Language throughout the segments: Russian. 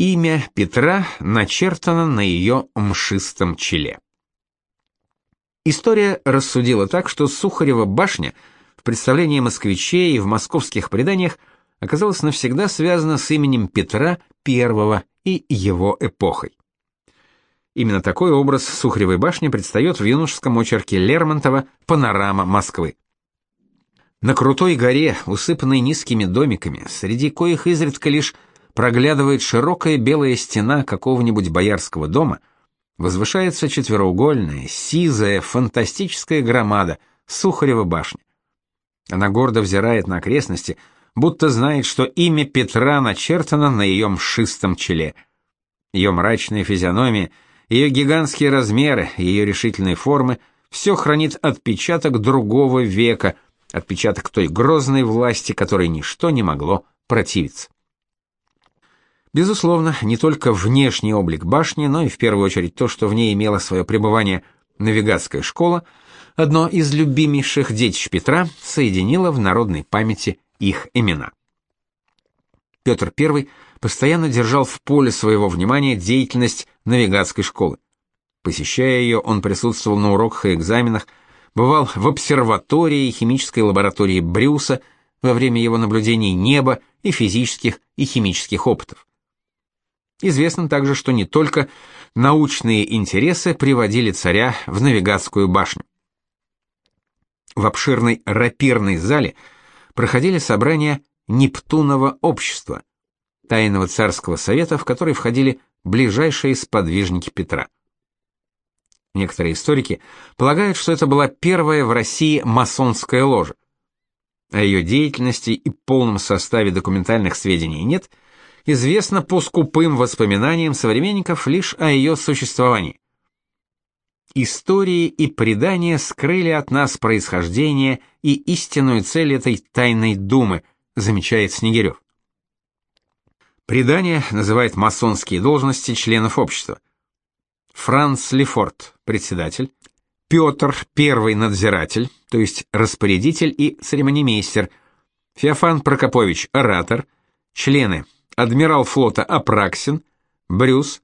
Имя Петра начертано на ее мшистом челе. История рассудила так, что Сухарева башня в представлении москвичей и в московских преданиях оказалась навсегда связана с именем Петра I и его эпохой. Именно такой образ Сухаревой башни предстает в юношеском очерке Лермонтова «Панорама Москвы». На крутой горе, усыпанной низкими домиками, среди коих изредка лишь проглядывает широкая белая стена какого-нибудь боярского дома, возвышается четвероугольная, сизая, фантастическая громада Сухарева башня. Она гордо взирает на окрестности, будто знает, что имя Петра начертано на ее мшистом челе. Ее мрачная физиономия — ее гигантские размеры, ее решительные формы все хранит отпечаток другого века, отпечаток той грозной власти, которой ничто не могло противиться. Безусловно, не только внешний облик башни, но и в первую очередь то, что в ней имела свое пребывание навигатская школа, одно из любимейших детищ Петра, соединило в народной памяти их имена. Петр I постоянно держал в поле своего внимания деятельность навигатской школы. Посещая ее, он присутствовал на уроках и экзаменах, бывал в обсерватории и химической лаборатории Брюса во время его наблюдений неба и физических и химических опытов. Известно также, что не только научные интересы приводили царя в навигатскую башню. В обширной рапирной зале проходили собрания Нептунова общества, тайного царского совета, в который входили ближайшие сподвижники Петра. Некоторые историки полагают, что это была первая в России масонская ложа. О ее деятельности и полном составе документальных сведений нет, известно по скупым воспоминаниям современников лишь о ее существовании. Истории и предания скрыли от нас происхождение и истинную цель этой тайной думы, замечает Снегирев. Предание называет масонские должности членов общества. Франц Лефорт, председатель, Петр, первый надзиратель, то есть распорядитель и церемонимейстер, Феофан Прокопович, оратор, члены адмирал флота Апраксин, Брюс,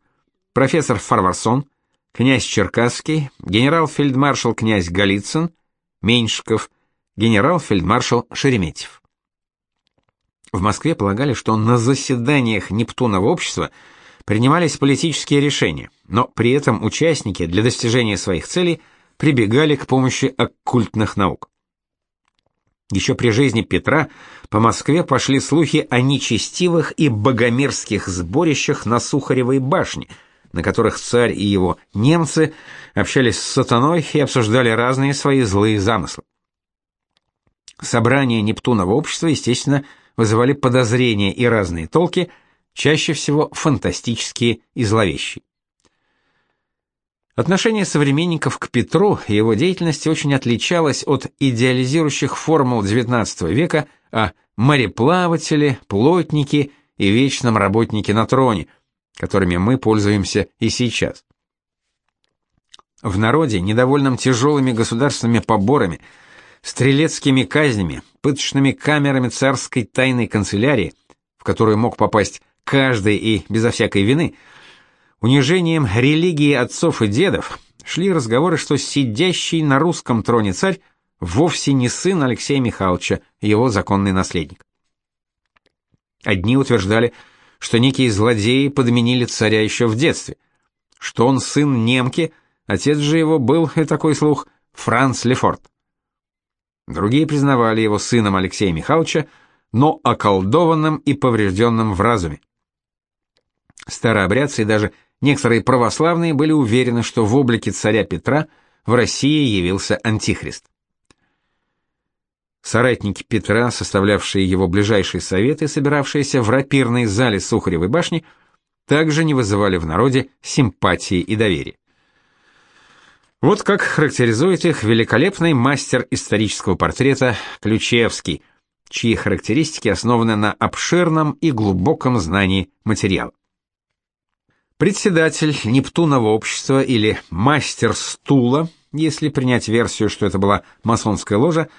профессор Фарварсон, князь Черкасский, генерал-фельдмаршал князь Голицын, Меньшиков, генерал-фельдмаршал Шереметьев. В Москве полагали, что на заседаниях Нептунова общества принимались политические решения, но при этом участники для достижения своих целей прибегали к помощи оккультных наук. Еще при жизни Петра по Москве пошли слухи о нечестивых и богомерзких сборищах на Сухаревой башне, на которых царь и его немцы общались с сатаной и обсуждали разные свои злые замыслы. Собрание Нептунова общества, естественно, вызывали подозрения и разные толки, чаще всего фантастические и зловещие. Отношение современников к Петру и его деятельности очень отличалось от идеализирующих формул XIX века о мореплавателе, плотнике и вечном работнике на троне, которыми мы пользуемся и сейчас. В народе, недовольном тяжелыми государственными поборами, стрелецкими казнями, пыточными камерами царской тайной канцелярии, в которую мог попасть каждый и безо всякой вины, унижением религии отцов и дедов, шли разговоры, что сидящий на русском троне царь вовсе не сын Алексея Михайловича, его законный наследник. Одни утверждали, что некие злодеи подменили царя еще в детстве, что он сын немки, отец же его был, и такой слух, Франц Лефорт. Другие признавали его сыном Алексея Михайловича, но околдованным и поврежденным в разуме. Старообрядцы и даже некоторые православные были уверены, что в облике царя Петра в России явился антихрист. Соратники Петра, составлявшие его ближайшие советы, собиравшиеся в рапирной зале Сухаревой башни, также не вызывали в народе симпатии и доверия. Вот как характеризует их великолепный мастер исторического портрета Ключевский, чьи характеристики основаны на обширном и глубоком знании материала. Председатель Нептунова общества или мастер стула, если принять версию, что это была масонская ложа,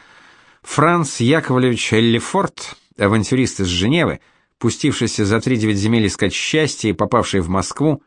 Франц Яковлевич Лефорт, авантюрист из Женевы, пустившийся за три девять земель искать счастья и попавший в Москву,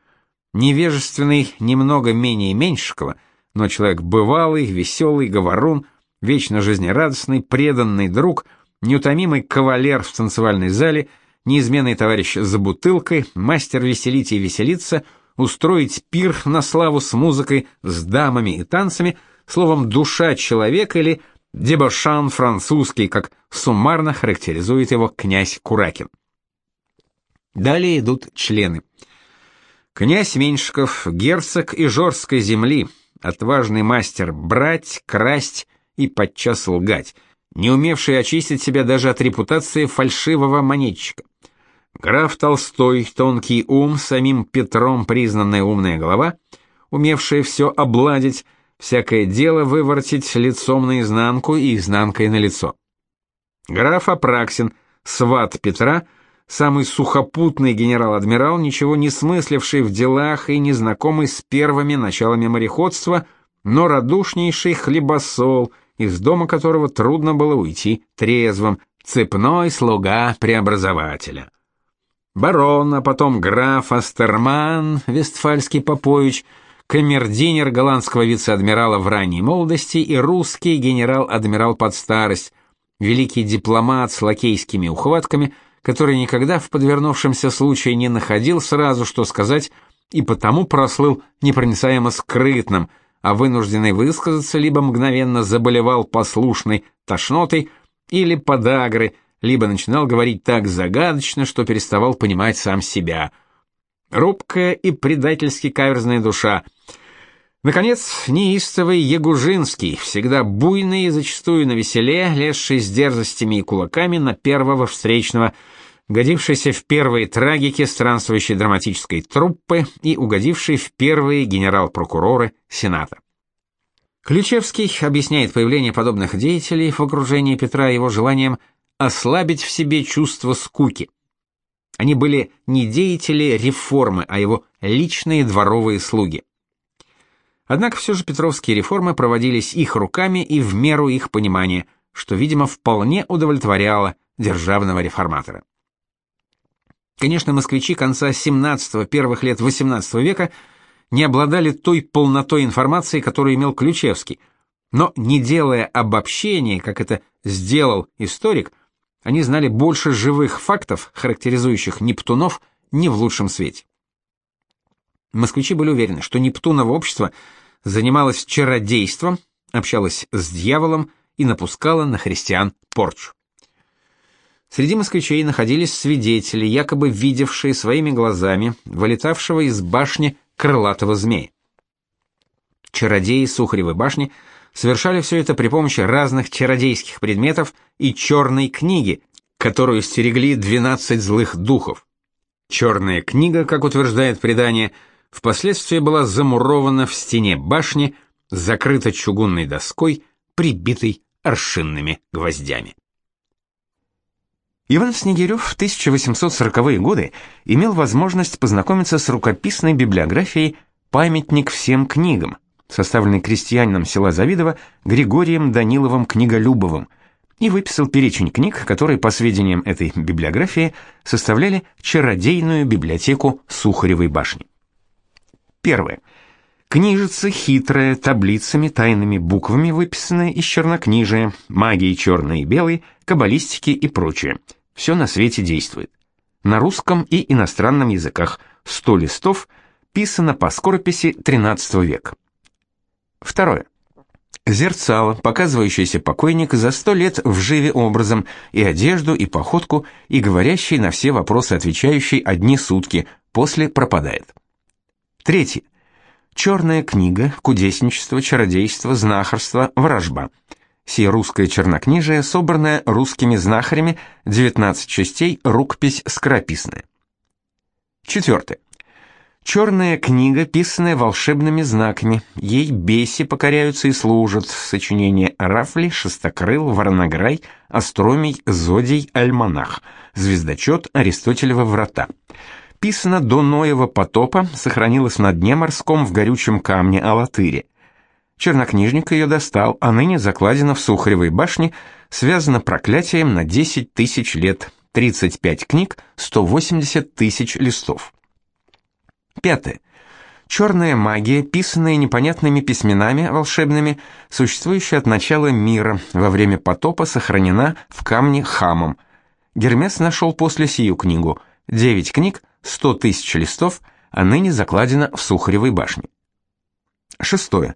невежественный немного менее Меньшикова, но человек бывалый, веселый, говорун, вечно жизнерадостный, преданный друг, неутомимый кавалер в танцевальной зале, неизменный товарищ за бутылкой, мастер веселить и веселиться, устроить пир на славу с музыкой, с дамами и танцами, словом, душа человека или дебошан французский, как суммарно характеризует его князь Куракин. Далее идут члены. Князь Меньшиков, герцог Ижорской земли, отважный мастер брать, красть и подчас лгать, не умевший очистить себя даже от репутации фальшивого монетчика. Граф Толстой, тонкий ум, самим Петром признанная умная голова, умевшая все обладить, всякое дело выворотить лицом наизнанку и изнанкой на лицо. Граф Апраксин, сват Петра, самый сухопутный генерал-адмирал, ничего не смысливший в делах и незнакомый с первыми началами мореходства, но радушнейший хлебосол, из дома которого трудно было уйти трезвым, цепной слуга преобразователя. Барон, а потом граф Астерман, Вестфальский Попович — камердинер голландского вице-адмирала в ранней молодости и русский генерал-адмирал под старость, великий дипломат с лакейскими ухватками, который никогда в подвернувшемся случае не находил сразу, что сказать, и потому прослыл непроницаемо скрытным, а вынужденный высказаться либо мгновенно заболевал послушной тошнотой или подагрой, либо начинал говорить так загадочно, что переставал понимать сам себя. Робкая и предательски каверзная душа — Наконец, неистовый Ягужинский, всегда буйный и зачастую на веселе, лезший с дерзостями и кулаками на первого встречного, годившийся в первые трагики странствующей драматической труппы и угодивший в первые генерал-прокуроры Сената. Ключевский объясняет появление подобных деятелей в окружении Петра его желанием ослабить в себе чувство скуки. Они были не деятели реформы, а его личные дворовые слуги. Однако все же петровские реформы проводились их руками и в меру их понимания, что, видимо, вполне удовлетворяло державного реформатора. Конечно, москвичи конца 17-го, первых лет 18 века не обладали той полнотой информации, которую имел Ключевский, но не делая обобщения, как это сделал историк, они знали больше живых фактов, характеризующих Нептунов, не в лучшем свете. Москвичи были уверены, что Нептуново общество занималось чародейством, общалось с дьяволом и напускало на христиан порчу. Среди москвичей находились свидетели, якобы видевшие своими глазами вылетавшего из башни крылатого змея. Чародеи Сухаревой башни совершали все это при помощи разных чародейских предметов и черной книги, которую стерегли 12 злых духов. Черная книга, как утверждает предание, впоследствии была замурована в стене башни, закрыта чугунной доской, прибитой аршинными гвоздями. Иван Снегирев в 1840-е годы имел возможность познакомиться с рукописной библиографией «Памятник всем книгам», составленной крестьянином села Завидово Григорием Даниловым Книголюбовым, и выписал перечень книг, которые, по сведениям этой библиографии, составляли чародейную библиотеку Сухаревой башни. Первое. Книжица хитрая, таблицами, тайными буквами выписанная из чернокнижия, магии черной и белой, каббалистики и прочее. Все на свете действует. На русском и иностранном языках. 100 листов, писано по скорописи XIII века. Второе. Зерцало, показывающееся покойник за сто лет в живе образом, и одежду, и походку, и говорящий на все вопросы отвечающий одни сутки, после пропадает. Третье. Черная книга, кудесничество, чародейство, знахарство, ворожба. Сие русское чернокнижие, собранное русскими знахарями, 19 частей, рукопись скорописная. Четвертое. Черная книга, писанная волшебными знаками. Ей беси покоряются и служат. Сочинение Рафли, Шестокрыл, Воронограй, Астромий, Зодий, Альманах. Звездочет, Аристотелева врата писана до Ноева потопа, сохранилась на дне морском в горючем камне Алатыре. Чернокнижник ее достал, а ныне закладена в Сухаревой башне, связана проклятием на 10 тысяч лет, 35 книг, 180 тысяч листов. Пятое. Черная магия, писанная непонятными письменами волшебными, существующая от начала мира, во время потопа сохранена в камне Хамом. Гермес нашел после сию книгу. Девять книг, сто тысяч листов, а ныне закладена в Сухаревой башне. Шестое.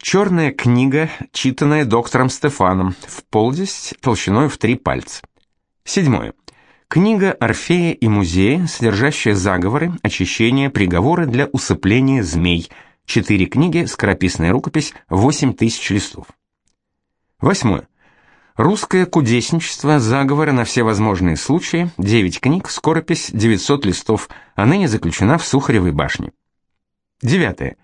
Черная книга, читанная доктором Стефаном, в полдесть толщиной в три пальца. Седьмое. Книга Орфея и музея, содержащая заговоры, очищения, приговоры для усыпления змей. Четыре книги, скорописная рукопись, 8 тысяч листов. Восьмое. Русское кудесничество, заговоры на все возможные случаи, 9 книг, скоропись, 900 листов, а ныне заключена в Сухаревой башне. Девятое.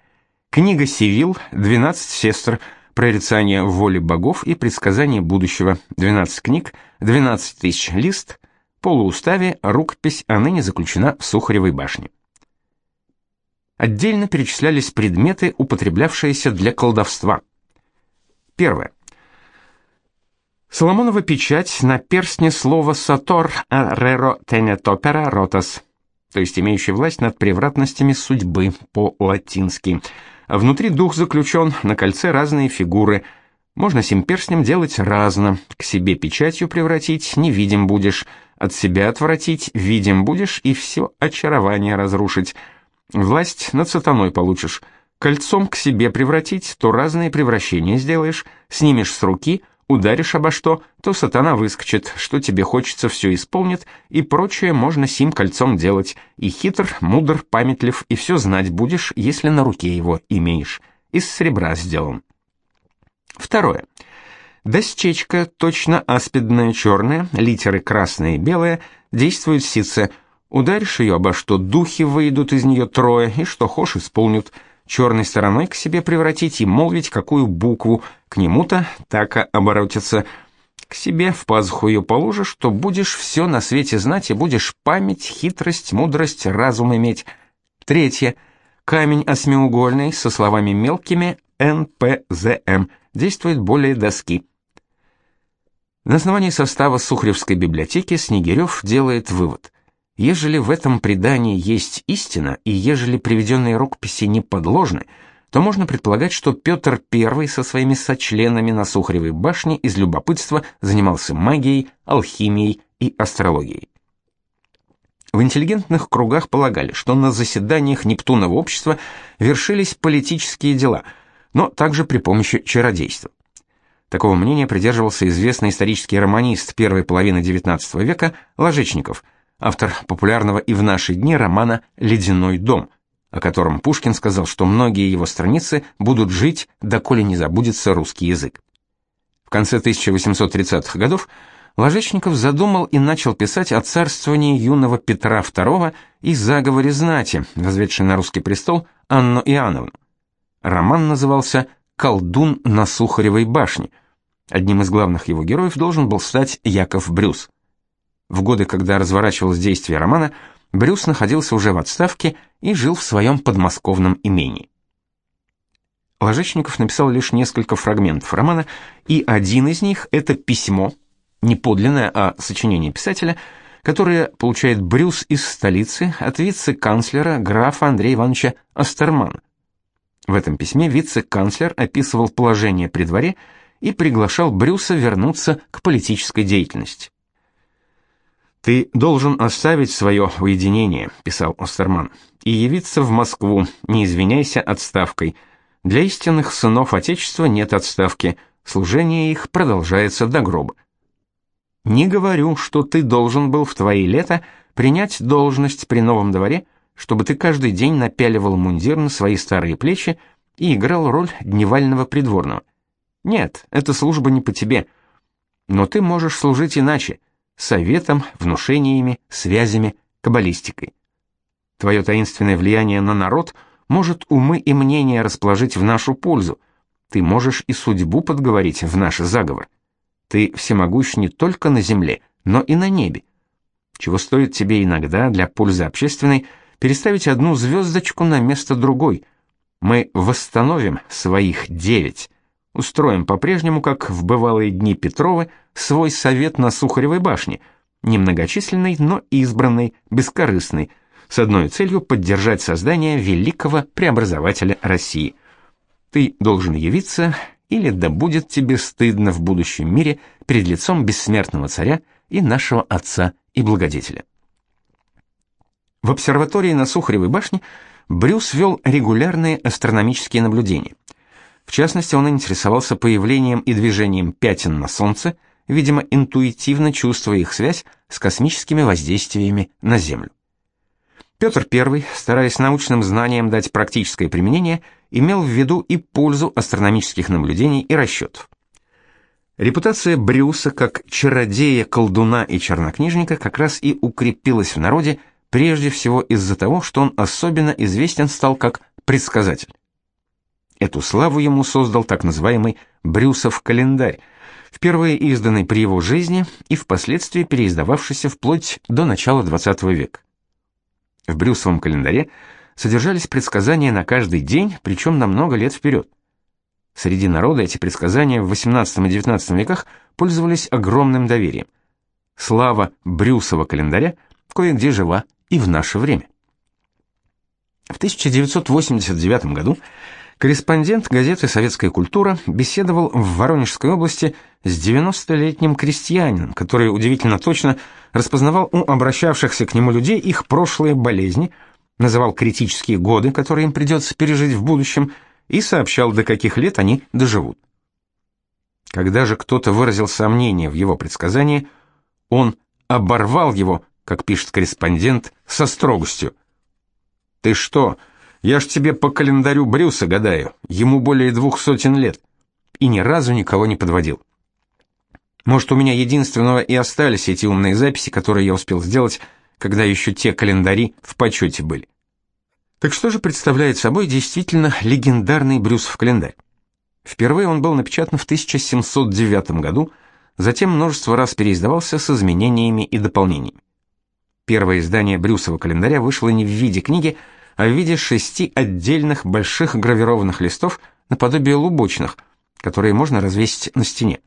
Книга Сивил, 12 сестр, прорицание воли богов и предсказание будущего, 12 книг, 12 тысяч лист, полууставе рукопись, а ныне заключена в Сухаревой башне. Отдельно перечислялись предметы, употреблявшиеся для колдовства. Первое. Соломонова печать на перстне слова «сатор ареро тенетопера ротас», то есть имеющий власть над превратностями судьбы по-латински. Внутри дух заключен, на кольце разные фигуры. Можно сим перстнем делать разно. К себе печатью превратить не видим будешь – от себя отвратить, видим будешь и все очарование разрушить. Власть над сатаной получишь. Кольцом к себе превратить, то разные превращения сделаешь, снимешь с руки, ударишь обо что, то сатана выскочит, что тебе хочется, все исполнит, и прочее можно сим кольцом делать. И хитр, мудр, памятлив, и все знать будешь, если на руке его имеешь. Из серебра сделан. Второе. Дощечка, точно аспидная черная, литеры красные и белые, действует сице. Ударишь ее обо что, духи выйдут из нее трое, и что хошь исполнят. Черной стороной к себе превратить и молвить какую букву, к нему-то так оборотиться. К себе в пазуху ее положишь, что будешь все на свете знать и будешь память, хитрость, мудрость, разум иметь. Третье. Камень осьмиугольный со словами мелкими НПЗМ действует более доски. На основании состава Сухаревской библиотеки Снегирев делает вывод. Ежели в этом предании есть истина, и ежели приведенные рукописи не подложны, то можно предполагать, что Петр I со своими сочленами на Сухаревой башне из любопытства занимался магией, алхимией и астрологией. В интеллигентных кругах полагали, что на заседаниях Нептунова общества вершились политические дела, но также при помощи чародейства. Такого мнения придерживался известный исторический романист первой половины XIX века Ложечников, автор популярного и в наши дни романа «Ледяной дом», о котором Пушкин сказал, что многие его страницы будут жить, доколе не забудется русский язык. В конце 1830-х годов Ложечников задумал и начал писать о царствовании юного Петра II и заговоре знати, возведшей на русский престол Анну Иоанновну. Роман назывался «Колдун на Сухаревой башне», Одним из главных его героев должен был стать Яков Брюс. В годы, когда разворачивалось действие романа, Брюс находился уже в отставке и жил в своем подмосковном имении. Ложечников написал лишь несколько фрагментов романа, и один из них это письмо, не подлинное, а сочинение писателя, которое получает Брюс из столицы от вице-канцлера графа Андрея Ивановича Астермана. В этом письме вице-канцлер описывал положение при дворе и приглашал Брюса вернуться к политической деятельности. «Ты должен оставить свое уединение», — писал Остерман, — «и явиться в Москву, не извиняйся отставкой. Для истинных сынов Отечества нет отставки, служение их продолжается до гроба. Не говорю, что ты должен был в твои лета принять должность при новом дворе, чтобы ты каждый день напяливал мундир на свои старые плечи и играл роль дневального придворного. Нет, эта служба не по тебе. Но ты можешь служить иначе: советом, внушениями, связями, каббалистикой. Твое таинственное влияние на народ может умы и мнения расположить в нашу пользу. Ты можешь и судьбу подговорить в наш заговор. Ты всемогущ не только на земле, но и на небе. Чего стоит тебе иногда для пользы общественной переставить одну звездочку на место другой. Мы восстановим своих девять. Устроим по-прежнему, как в бывалые дни Петровы, свой совет на Сухаревой башне, немногочисленный, но избранный, бескорыстный, с одной целью поддержать создание великого преобразователя России. Ты должен явиться, или да будет тебе стыдно в будущем мире перед лицом бессмертного царя и нашего отца и благодетеля. В обсерватории на Сухаревой башне Брюс вел регулярные астрономические наблюдения. В частности, он интересовался появлением и движением пятен на Солнце, видимо, интуитивно чувствуя их связь с космическими воздействиями на Землю. Петр I, стараясь научным знаниям дать практическое применение, имел в виду и пользу астрономических наблюдений и расчетов. Репутация Брюса как чародея, колдуна и чернокнижника как раз и укрепилась в народе прежде всего из-за того, что он особенно известен стал как предсказатель. Эту славу ему создал так называемый Брюсов календарь, впервые изданный при его жизни и впоследствии переиздававшийся вплоть до начала XX века. В Брюсовом календаре содержались предсказания на каждый день, причем на много лет вперед. Среди народа эти предсказания в XVIII и XIX веках пользовались огромным доверием. Слава Брюсова календаря кое-где жива и в наше время. В 1989 году корреспондент газеты «Советская культура» беседовал в Воронежской области с 90-летним крестьянином, который удивительно точно распознавал у обращавшихся к нему людей их прошлые болезни, называл критические годы, которые им придется пережить в будущем, и сообщал, до каких лет они доживут. Когда же кто-то выразил сомнение в его предсказании, он оборвал его, как пишет корреспондент, со строгостью. «Ты что? Я ж тебе по календарю Брюса гадаю, ему более двух сотен лет». И ни разу никого не подводил. Может, у меня единственного и остались эти умные записи, которые я успел сделать, когда еще те календари в почете были. Так что же представляет собой действительно легендарный Брюсов календарь? Впервые он был напечатан в 1709 году, затем множество раз переиздавался с изменениями и дополнениями. Первое издание Брюсова календаря вышло не в виде книги, а в виде шести отдельных больших гравированных листов наподобие лубочных, которые можно развесить на стене.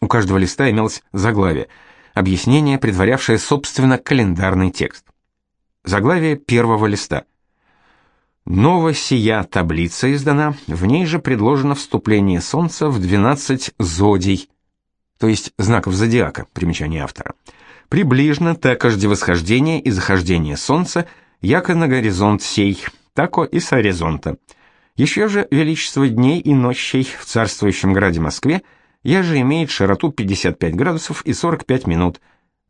У каждого листа имелось заглавие, объяснение, предварявшее, собственно, календарный текст. Заглавие первого листа. Нова сия таблица издана, в ней же предложено вступление Солнца в 12 зодий, то есть знаков зодиака, примечание автора. Приближно такожде восхождение и захождение Солнца, яко на горизонт сей, тако и с горизонта. Еще же величество дней и ночей в царствующем граде Москве – я же имеет широту 55 градусов и 45 минут.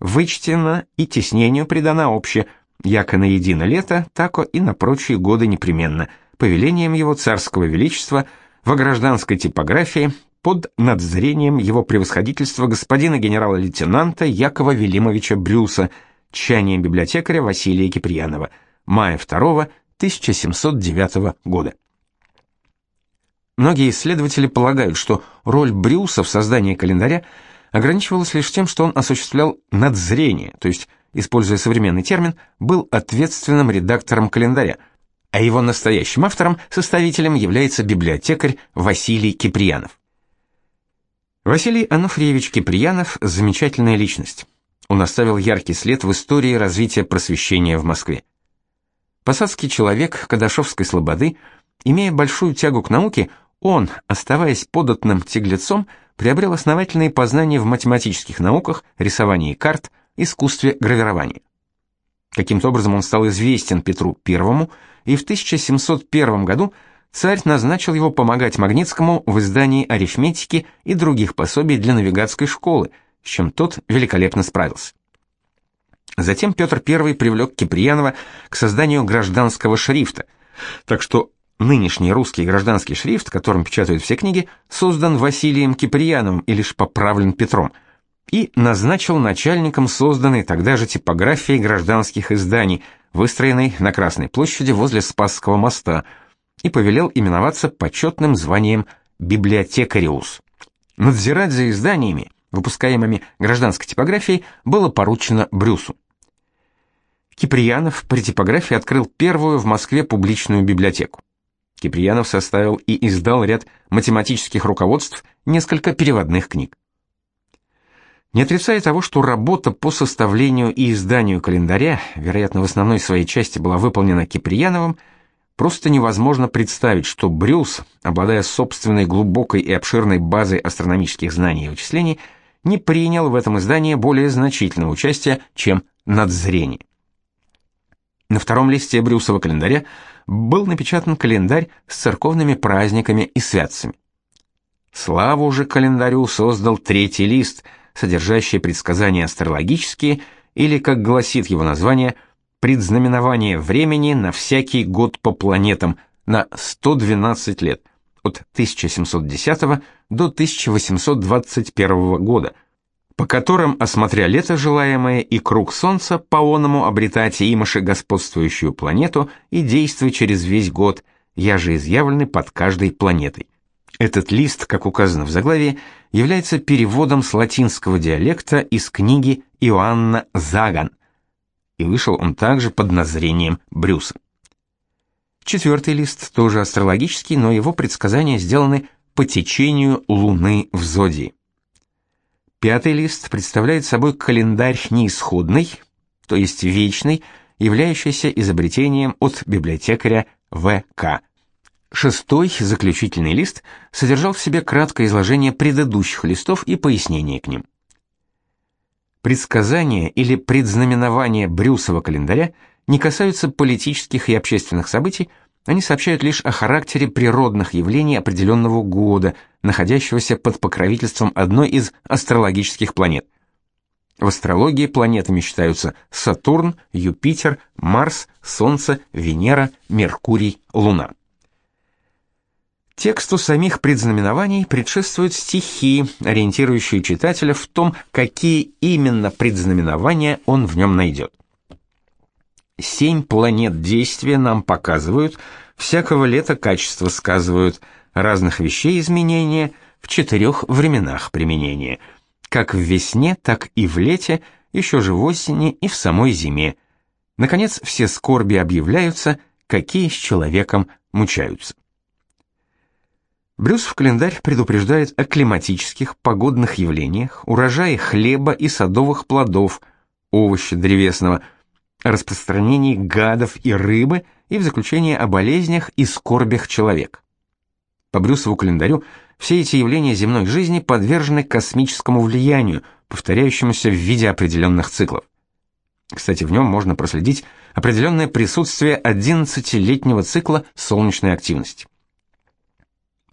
Вычтено и теснению придана общее, яко на едино лето, тако и на прочие годы непременно, повелением его царского величества во гражданской типографии под надзрением его превосходительства господина генерала-лейтенанта Якова Велимовича Брюса, чаянием библиотекаря Василия Киприянова, мая 2 1709 года. Многие исследователи полагают, что роль Брюса в создании календаря ограничивалась лишь тем, что он осуществлял надзрение, то есть, используя современный термин, был ответственным редактором календаря, а его настоящим автором, составителем является библиотекарь Василий Киприянов. Василий Ануфриевич Киприянов – замечательная личность. Он оставил яркий след в истории развития просвещения в Москве. Посадский человек Кадашовской слободы, имея большую тягу к науке, он, оставаясь податным тяглецом, приобрел основательные познания в математических науках, рисовании карт, искусстве гравирования. Каким-то образом он стал известен Петру I, и в 1701 году царь назначил его помогать Магнитскому в издании арифметики и других пособий для навигатской школы, с чем тот великолепно справился. Затем Петр I привлек Киприянова к созданию гражданского шрифта, так что Нынешний русский гражданский шрифт, которым печатают все книги, создан Василием Киприяновым и лишь поправлен Петром, и назначил начальником созданной тогда же типографии гражданских изданий, выстроенной на Красной площади возле Спасского моста, и повелел именоваться почетным званием библиотекариус. Надзирать за изданиями, выпускаемыми гражданской типографией, было поручено Брюсу. Киприянов при типографии открыл первую в Москве публичную библиотеку. Киприянов составил и издал ряд математических руководств, несколько переводных книг. Не отрицая того, что работа по составлению и изданию календаря, вероятно, в основной своей части была выполнена Киприяновым, просто невозможно представить, что Брюс, обладая собственной глубокой и обширной базой астрономических знаний и вычислений, не принял в этом издании более значительного участия, чем надзрение. На втором листе Брюсова календаря был напечатан календарь с церковными праздниками и святцами. Славу же календарю создал третий лист – содержащее предсказания астрологические или, как гласит его название, предзнаменование времени на всякий год по планетам на 112 лет, от 1710 до 1821 года, по которым, осмотря лето желаемое и круг Солнца, по оному обретать имаше господствующую планету и действуя через весь год, я же изъявлены под каждой планетой. Этот лист, как указано в заглавии, является переводом с латинского диалекта из книги Иоанна Заган, и вышел он также под назрением Брюса. Четвертый лист тоже астрологический, но его предсказания сделаны по течению Луны в зодии. Пятый лист представляет собой календарь неисходный, то есть вечный, являющийся изобретением от библиотекаря В.К. Шестой, заключительный лист, содержал в себе краткое изложение предыдущих листов и пояснение к ним. Предсказания или предзнаменования Брюсова календаря не касаются политических и общественных событий, они сообщают лишь о характере природных явлений определенного года, находящегося под покровительством одной из астрологических планет. В астрологии планетами считаются Сатурн, Юпитер, Марс, Солнце, Венера, Меркурий, Луна. Тексту самих предзнаменований предшествуют стихи, ориентирующие читателя в том, какие именно предзнаменования он в нем найдет. Семь планет действия нам показывают, всякого лета качество сказывают, разных вещей изменения в четырех временах применения, как в весне, так и в лете, еще же в осени и в самой зиме. Наконец, все скорби объявляются, какие с человеком мучаются. Брюс в календарь предупреждает о климатических, погодных явлениях, урожае хлеба и садовых плодов, овоща древесного, распространении гадов и рыбы и в заключение о болезнях и скорбях человека. По Брюсову календарю все эти явления земной жизни подвержены космическому влиянию, повторяющемуся в виде определенных циклов. Кстати, в нем можно проследить определенное присутствие 11-летнего цикла солнечной активности.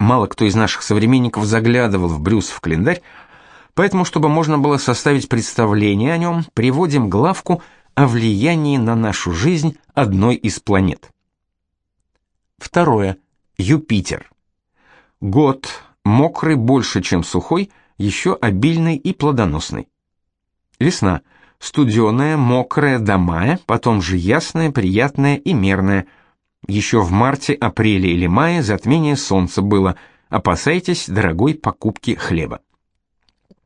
Мало кто из наших современников заглядывал в Брюсов календарь, поэтому, чтобы можно было составить представление о нем, приводим главку о влиянии на нашу жизнь одной из планет. Второе. Юпитер. Год мокрый больше, чем сухой, еще обильный и плодоносный. Весна. Студеная, мокрая до мая, потом же ясная, приятная и мерная – еще в марте, апреле или мае затмение солнца было. Опасайтесь дорогой покупки хлеба.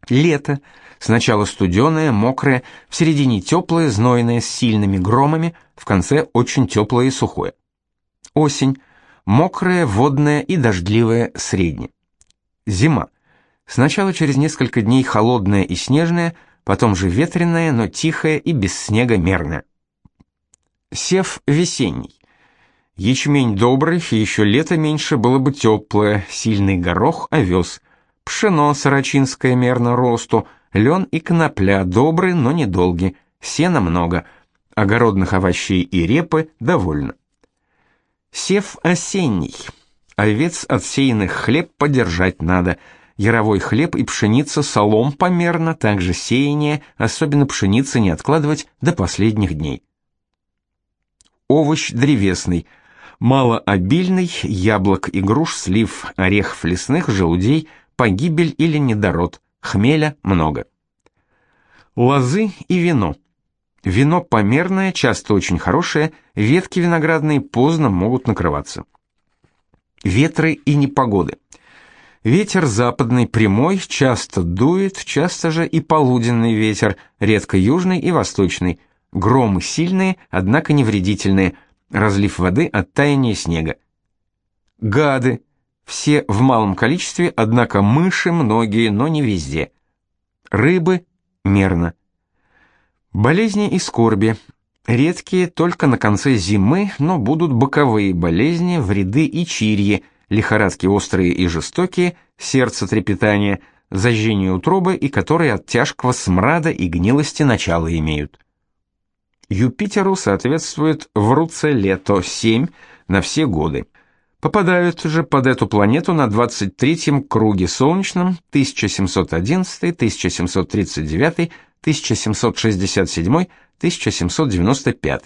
Лето. Сначала студеное, мокрое, в середине теплое, знойное, с сильными громами, в конце очень теплое и сухое. Осень. Мокраое, водное и дождливое, среднее. Зима. Сначала через несколько дней холодное и снежное, потом же ветреное, но тихое и без снега мерное. Сев весенний. Ячмень добрый, еще лето меньше было бы теплое, сильный горох, овес, пшено сорочинское мерно росту, лен и конопля добрые, но недолги, сена много, огородных овощей и репы довольно. Сев осенний. Овец отсеянных хлеб подержать надо. Яровой хлеб и пшеница солом померно, также сеяние, особенно пшеницы не откладывать до последних дней. Овощ древесный – малообильный, яблок и груш, слив, орехов лесных, желудей, погибель или недород, хмеля много. Лозы и вино. Вино померное, часто очень хорошее, ветки виноградные поздно могут накрываться. Ветры и непогоды. Ветер западный прямой, часто дует, часто же и полуденный ветер, редко южный и восточный. Громы сильные, однако невредительные – разлив воды от таяния снега. Гады, все в малом количестве, однако мыши многие, но не везде. Рыбы мерно. Болезни и скорби. Редкие только на конце зимы, но будут боковые болезни, вреды и чирьи, лихорадки острые и жестокие, сердце трепетание, зажжение утробы и которые от тяжкого смрада и гнилости начало имеют. Юпитеру соответствует в Руце лето 7 на все годы. Попадают же под эту планету на 23-м круге солнечном 1711, 1739, 1767, 1795.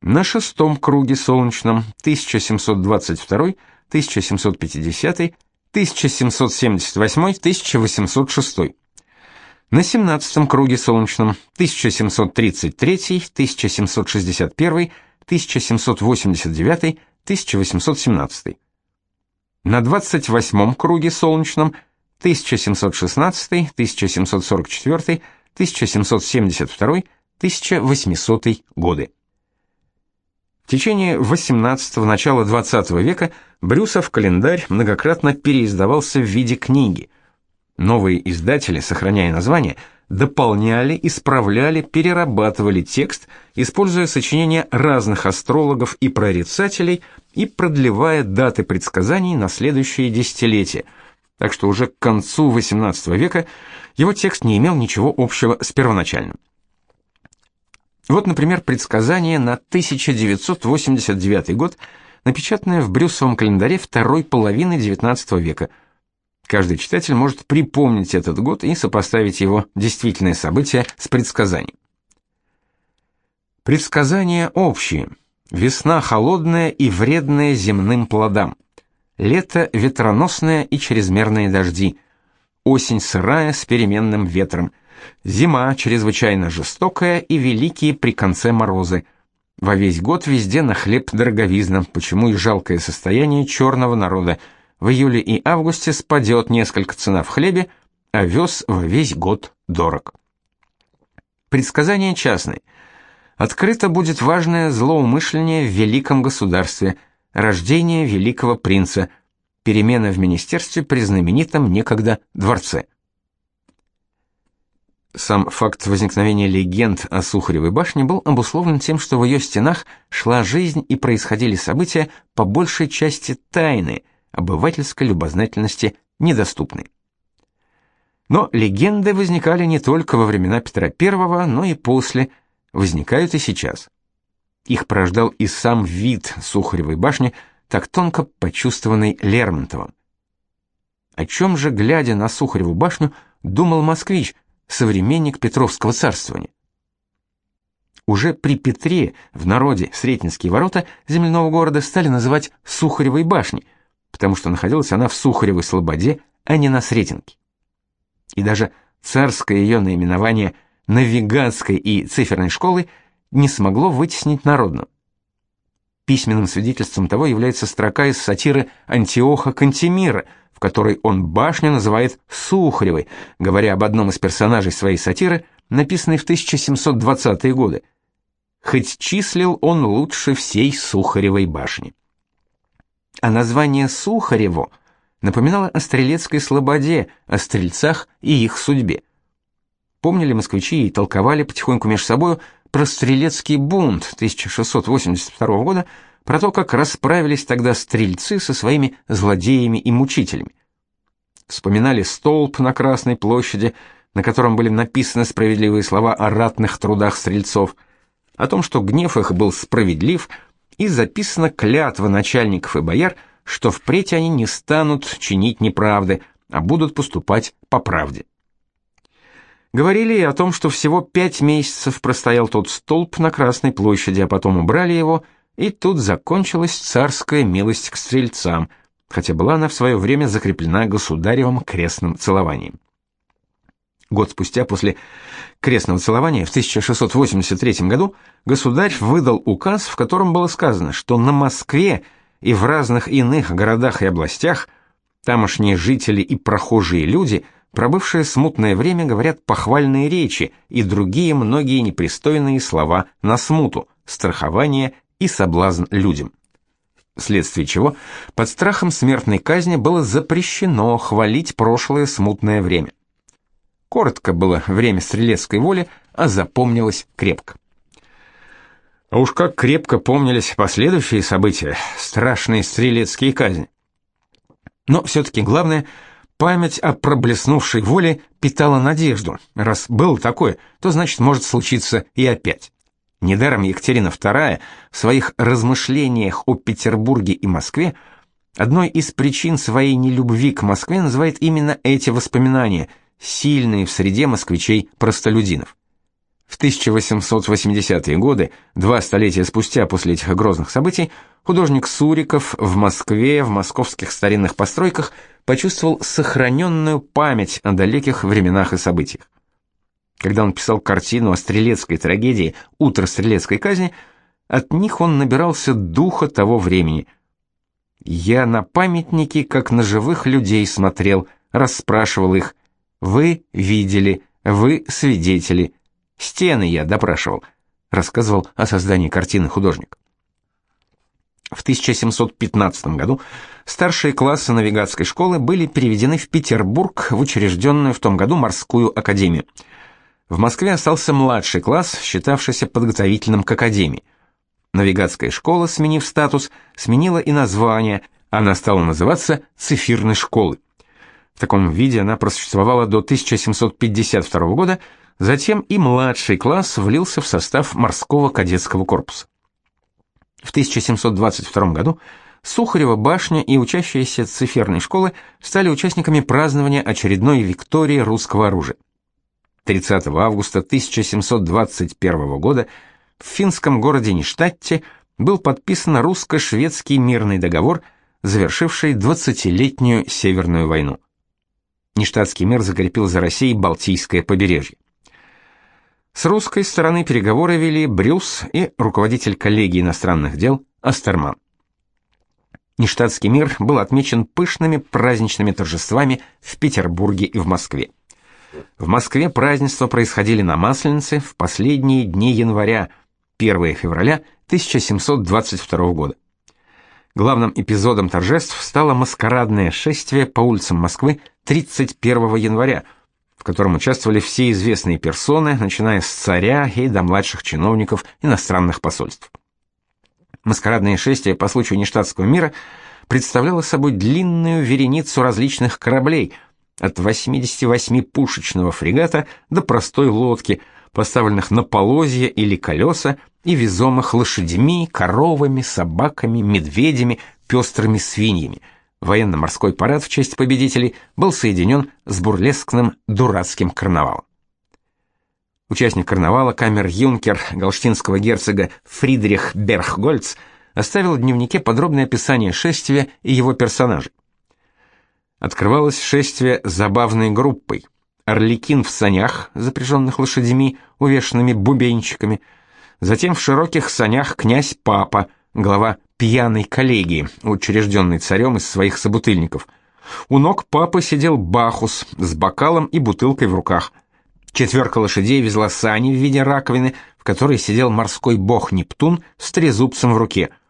На шестом круге солнечном 1722, 1750, 1778, 1806. На 17 круге солнечном 1733, 1761, 1789, 1817. На 28 круге солнечном 1716, 1744, 1772, 1800 годы. В течение 18-го начала 20 века Брюсов календарь многократно переиздавался в виде книги. Новые издатели, сохраняя название, дополняли, исправляли, перерабатывали текст, используя сочинения разных астрологов и прорицателей и продлевая даты предсказаний на следующие десятилетия. Так что уже к концу XVIII века его текст не имел ничего общего с первоначальным. Вот, например, предсказание на 1989 год, напечатанное в Брюсовом календаре второй половины XIX века – Каждый читатель может припомнить этот год и сопоставить его действительные события с предсказанием. Предсказания общие. Весна холодная и вредная земным плодам. Лето ветроносное и чрезмерные дожди. Осень сырая с переменным ветром. Зима чрезвычайно жестокая и великие при конце морозы. Во весь год везде на хлеб дороговизна, почему и жалкое состояние черного народа – в июле и августе спадет несколько цена в хлебе, а вес во весь год дорог. Предсказание частное. Открыто будет важное злоумышление в великом государстве, рождение великого принца, перемена в министерстве при знаменитом некогда дворце. Сам факт возникновения легенд о Сухаревой башне был обусловлен тем, что в ее стенах шла жизнь и происходили события по большей части тайные, обывательской любознательности недоступны. Но легенды возникали не только во времена Петра I, но и после, возникают и сейчас. Их порождал и сам вид Сухаревой башни, так тонко почувствованный Лермонтовым. О чем же, глядя на Сухареву башню, думал москвич, современник Петровского царствования? Уже при Петре в народе Сретенские ворота земляного города стали называть Сухаревой башней, потому что находилась она в Сухаревой Слободе, а не на Сретенке. И даже царское ее наименование навигатской и циферной школы не смогло вытеснить народным. Письменным свидетельством того является строка из сатиры Антиоха Кантемира, в которой он башню называет Сухаревой, говоря об одном из персонажей своей сатиры, написанной в 1720-е годы. Хоть числил он лучше всей Сухаревой башни а название Сухарево напоминало о стрелецкой слободе, о стрельцах и их судьбе. Помнили москвичи и толковали потихоньку между собою про стрелецкий бунт 1682 года, про то, как расправились тогда стрельцы со своими злодеями и мучителями. Вспоминали столб на Красной площади, на котором были написаны справедливые слова о ратных трудах стрельцов, о том, что гнев их был справедлив, и записана клятва начальников и бояр, что впредь они не станут чинить неправды, а будут поступать по правде. Говорили и о том, что всего пять месяцев простоял тот столб на Красной площади, а потом убрали его, и тут закончилась царская милость к стрельцам, хотя была она в свое время закреплена государевым крестным целованием. Год спустя после крестного целования в 1683 году государь выдал указ, в котором было сказано, что на Москве и в разных иных городах и областях тамошние жители и прохожие люди, пробывшие смутное время, говорят похвальные речи и другие многие непристойные слова на смуту, страхование и соблазн людям. Вследствие чего под страхом смертной казни было запрещено хвалить прошлое смутное время. Коротко было время стрелецкой воли, а запомнилось крепко. А уж как крепко помнились последующие события, страшные стрелецкие казни. Но все-таки главное, память о проблеснувшей воле питала надежду. Раз было такое, то значит может случиться и опять. Недаром Екатерина II в своих размышлениях о Петербурге и Москве одной из причин своей нелюбви к Москве называет именно эти воспоминания, сильные в среде москвичей-простолюдинов. В 1880-е годы, два столетия спустя после этих грозных событий, художник Суриков в Москве, в московских старинных постройках почувствовал сохраненную память о далеких временах и событиях. Когда он писал картину о стрелецкой трагедии «Утро стрелецкой казни», от них он набирался духа того времени. Я на памятники, как на живых людей смотрел, расспрашивал их. Вы видели, вы свидетели. Стены я допрашивал, рассказывал о создании картины художник. В 1715 году старшие классы навигатской школы были переведены в Петербург в учрежденную в том году морскую академию – в Москве остался младший класс, считавшийся подготовительным к академии. Навигатская школа, сменив статус, сменила и название, она стала называться Цифирной школой. В таком виде она просуществовала до 1752 года, затем и младший класс влился в состав морского кадетского корпуса. В 1722 году Сухарева башня и учащиеся циферной школы стали участниками празднования очередной виктории русского оружия. 30 августа 1721 года в финском городе Ништадте был подписан русско-шведский мирный договор, завершивший двадцатилетнюю Северную войну. Ништадтский мир закрепил за Россией Балтийское побережье. С русской стороны переговоры вели Брюс и руководитель коллегии иностранных дел Астерман. Ништадтский мир был отмечен пышными праздничными торжествами в Петербурге и в Москве. В Москве празднества происходили на Масленице в последние дни января, 1 февраля 1722 года. Главным эпизодом торжеств стало маскарадное шествие по улицам Москвы 31 января, в котором участвовали все известные персоны, начиная с царя и до младших чиновников иностранных посольств. Маскарадное шествие по случаю нештатского мира представляло собой длинную вереницу различных кораблей – от 88-пушечного фрегата до простой лодки, поставленных на полозья или колеса и везомых лошадьми, коровами, собаками, медведями, пестрыми свиньями. Военно-морской парад в честь победителей был соединен с бурлескным дурацким карнавалом. Участник карнавала, камер-юнкер галштинского герцога Фридрих Берхгольц, оставил в дневнике подробное описание шествия и его персонажей открывалось шествие забавной группой. Орликин в санях, запряженных лошадьми, увешанными бубенчиками. Затем в широких санях князь Папа, глава пьяной коллегии, учрежденной царем из своих собутыльников. У ног папы сидел Бахус с бокалом и бутылкой в руках. Четверка лошадей везла сани в виде раковины, в которой сидел морской бог Нептун с трезубцем в руке –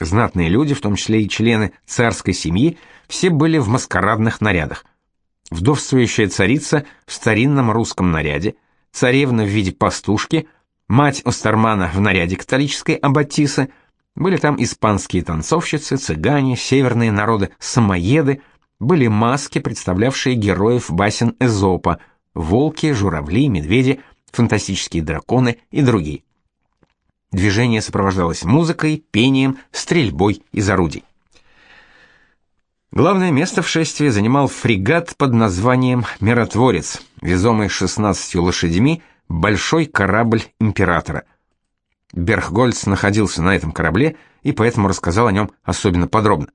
Знатные люди, в том числе и члены царской семьи, все были в маскарадных нарядах. Вдовствующая царица в старинном русском наряде, царевна в виде пастушки, мать Остермана в наряде католической аббатисы, были там испанские танцовщицы, цыгане, северные народы, самоеды, были маски, представлявшие героев басен Эзопа, волки, журавли, медведи, фантастические драконы и другие. Движение сопровождалось музыкой, пением, стрельбой из орудий. Главное место в шествии занимал фрегат под названием «Миротворец», везомый 16 лошадьми, большой корабль императора. Берхгольц находился на этом корабле и поэтому рассказал о нем особенно подробно.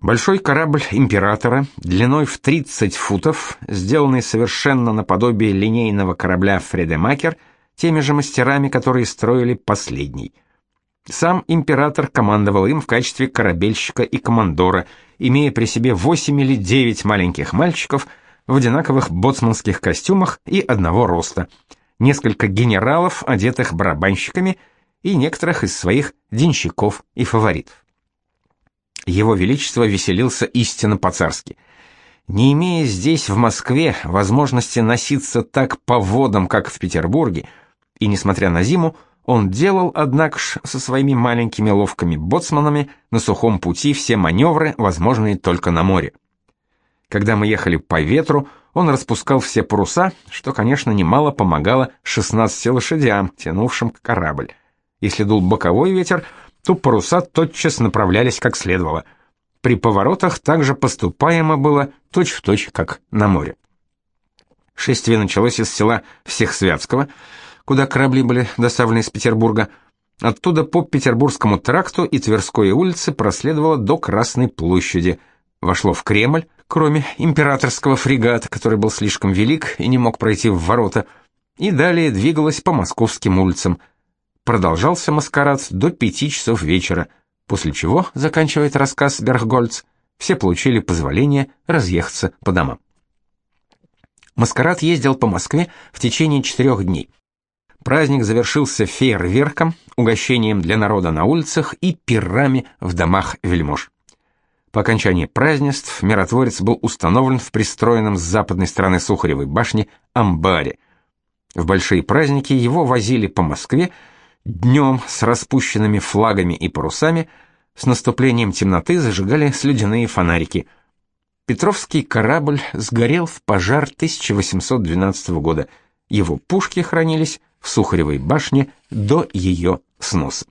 Большой корабль императора, длиной в 30 футов, сделанный совершенно наподобие линейного корабля «Фредемакер», теми же мастерами, которые строили последний. Сам император командовал им в качестве корабельщика и командора, имея при себе 8 или 9 маленьких мальчиков в одинаковых боцманских костюмах и одного роста, несколько генералов, одетых барабанщиками, и некоторых из своих денщиков и фаворитов. Его величество веселился истинно по-царски. Не имея здесь, в Москве, возможности носиться так по водам, как в Петербурге, и несмотря на зиму, он делал, однако ж, со своими маленькими ловкими боцманами на сухом пути все маневры, возможные только на море. Когда мы ехали по ветру, он распускал все паруса, что, конечно, немало помогало 16 лошадям, тянувшим корабль. Если дул боковой ветер, то паруса тотчас направлялись как следовало. При поворотах также поступаемо было точь-в-точь, точь, как на море. Шествие началось из села Всехсвятского, куда корабли были доставлены из Петербурга. Оттуда по Петербургскому тракту и Тверской улице проследовало до Красной площади, вошло в Кремль, кроме императорского фрегата, который был слишком велик и не мог пройти в ворота, и далее двигалось по московским улицам. Продолжался маскарад до пяти часов вечера, после чего, заканчивает рассказ Берггольц, все получили позволение разъехаться по домам. Маскарад ездил по Москве в течение четырех дней. Праздник завершился фейерверком, угощением для народа на улицах и пирами в домах вельмож. По окончании празднеств миротворец был установлен в пристроенном с западной стороны Сухаревой башни амбаре. В большие праздники его возили по Москве днем с распущенными флагами и парусами, с наступлением темноты зажигали слюдяные фонарики. Петровский корабль сгорел в пожар 1812 года. Его пушки хранились в Сухаревой башне до ее сноса.